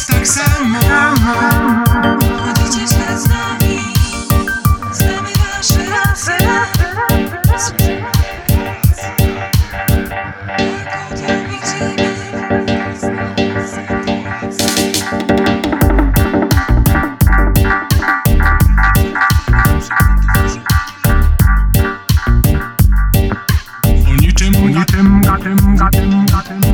tak samo Chodzicie ślad z nami Znamy wasze rasy Jak odrobicie O niczym, o niczym, gatym, gatym, gatym, gatym,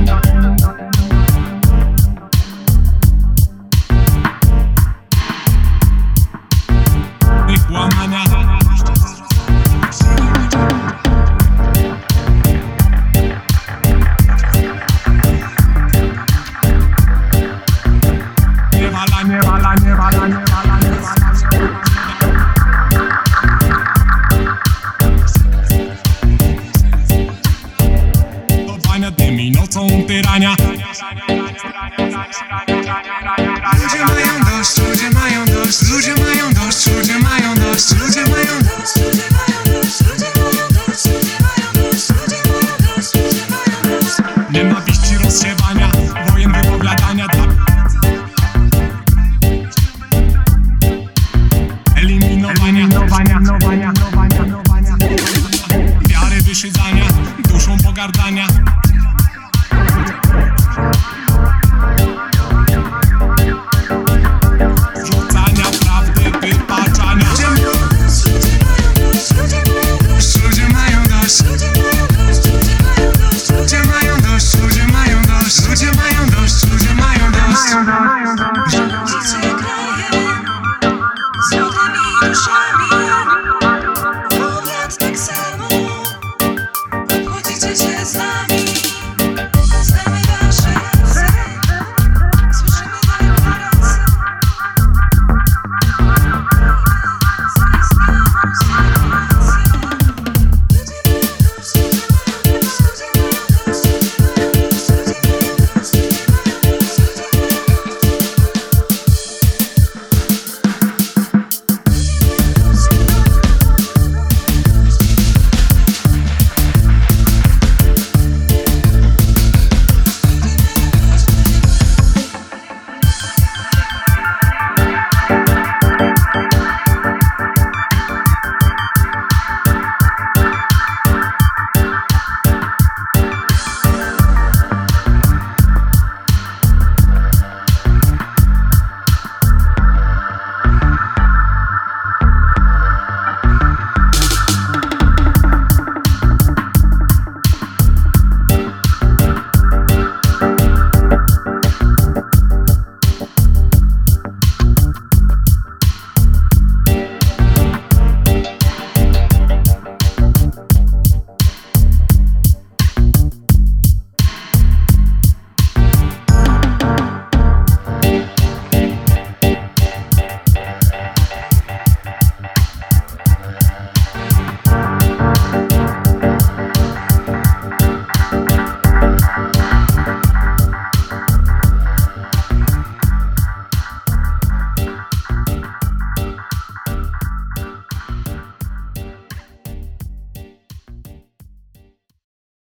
Ludzie mają dość, ludzie mają dość, ludzie mają dość, ludzie mają dość, ludzie mają dość.